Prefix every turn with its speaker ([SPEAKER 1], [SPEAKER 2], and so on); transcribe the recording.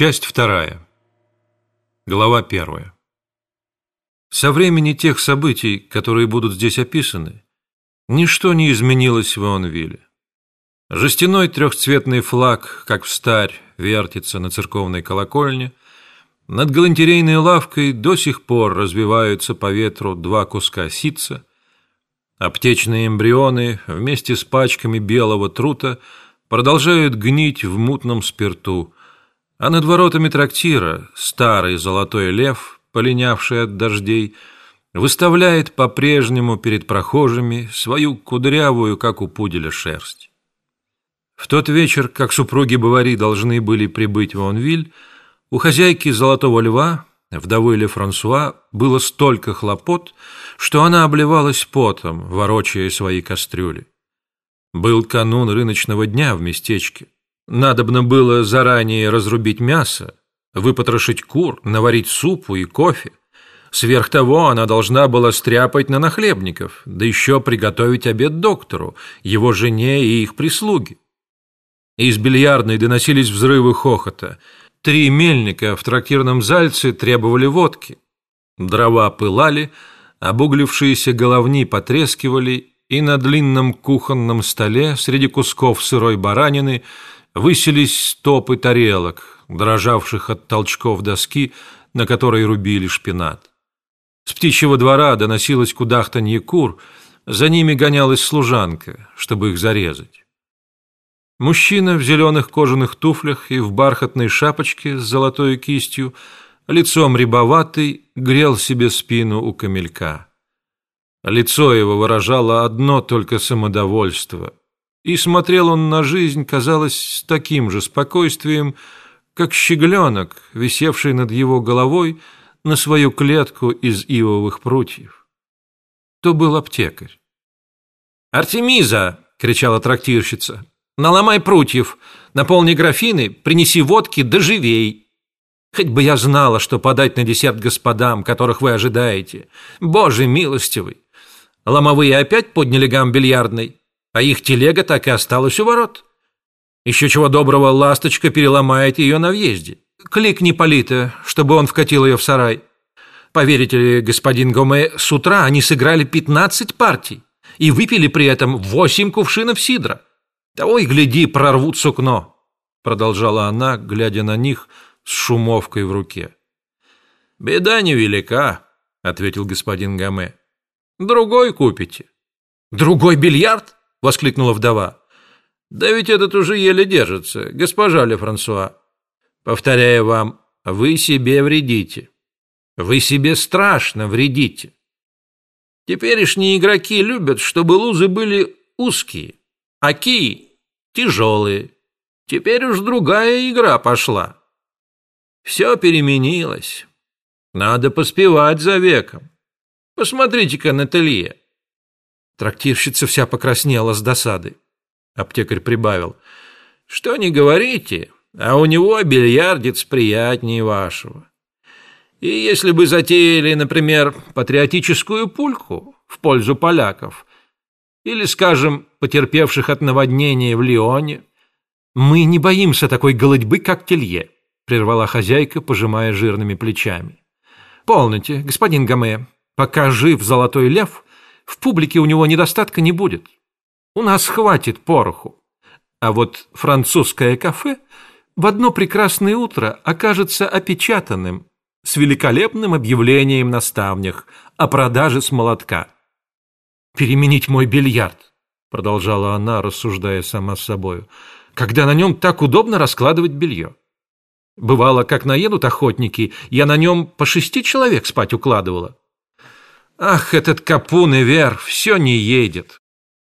[SPEAKER 1] Часть вторая. Глава первая. Со времени тех событий, которые будут здесь описаны, ничто не изменилось в Ионвилле. Жестяной трехцветный флаг, как встарь, вертится на церковной колокольне. Над галантерейной лавкой до сих пор развиваются по ветру два куска ситца. Аптечные эмбрионы вместе с пачками белого трута продолжают гнить в мутном спирту, а над воротами трактира старый золотой лев, полинявший от дождей, выставляет по-прежнему перед прохожими свою кудрявую, как у пуделя, шерсть. В тот вечер, как супруги Бавари должны были прибыть в Онвиль, у хозяйки «Золотого льва», вдовы Ле Франсуа, было столько хлопот, что она обливалась потом, ворочая свои кастрюли. Был канун рыночного дня в местечке. Надобно было заранее разрубить мясо, выпотрошить кур, наварить супу и кофе. Сверх того она должна была стряпать на нахлебников, да еще приготовить обед доктору, его жене и их прислуге. Из бильярдной доносились взрывы хохота. Три мельника в трактирном зальце требовали водки. Дрова пылали, обуглившиеся головни потрескивали, и на длинном кухонном столе среди кусков сырой баранины высились стопы тарелок, дрожавших от толчков доски, на которой рубили шпинат. С птичьего двора доносилось кудахтанье кур, за ними гонялась служанка, чтобы их зарезать. Мужчина в зеленых кожаных туфлях и в бархатной шапочке с золотой кистью, лицом рябоватый, грел себе спину у камелька. Лицо его выражало одно только самодовольство, и смотрел он на жизнь, казалось, с таким же спокойствием, как щегленок, висевший над его головой на свою клетку из ивовых прутьев. То был аптекарь.
[SPEAKER 2] «Артемиза!» — кричала трактирщица. «Наломай прутьев, наполни графины, принеси водки, доживей!» Хоть бы я знала, что подать на десерт господам, которых вы ожидаете. Боже милостивый! Ломовые опять подняли гам бильярдной, а их телега так и осталась у ворот. Еще чего доброго, ласточка переломает ее на въезде. Кликни Полита, чтобы он вкатил ее в сарай. Поверите ли, господин Гоме, с утра они сыграли 15 партий и выпили при этом 8 кувшинов сидра. Того и гляди, прорвут сукно, продолжала она, глядя на них с шумовкой в руке. Беда невелика, ответил господин Гоме. Другой купите. Другой бильярд? Воскликнула вдова. Да ведь этот уже еле держится, госпожа Ле Франсуа. Повторяю вам, вы себе вредите. Вы себе страшно вредите. Теперешние игроки любят, чтобы лузы были узкие, а кии тяжелые. Теперь уж другая игра пошла. Все переменилось. Надо поспевать за веком. Посмотрите-ка на Телье.
[SPEAKER 1] Трактирщица вся покраснела с досады.
[SPEAKER 2] Аптекарь прибавил. Что не говорите, а у него бильярдец приятнее вашего. И если бы затеяли, например, патриотическую пульку в пользу поляков, или, скажем, потерпевших от наводнения в Лионе,
[SPEAKER 1] мы не боимся такой голодьбы, как Телье, прервала хозяйка, пожимая жирными плечами. Полноте, господин Гаме, Пока жив золотой лев, в публике у него недостатка не будет. У нас хватит пороху. А вот французское кафе в одно прекрасное утро окажется опечатанным с великолепным объявлением на ставнях о продаже с молотка. «Переменить мой бильярд», — продолжала она, рассуждая сама с собою, «когда на нем так удобно раскладывать белье. Бывало, как наедут охотники, я на нем по шести человек спать укладывала. Ах, этот капун и вер, все не едет.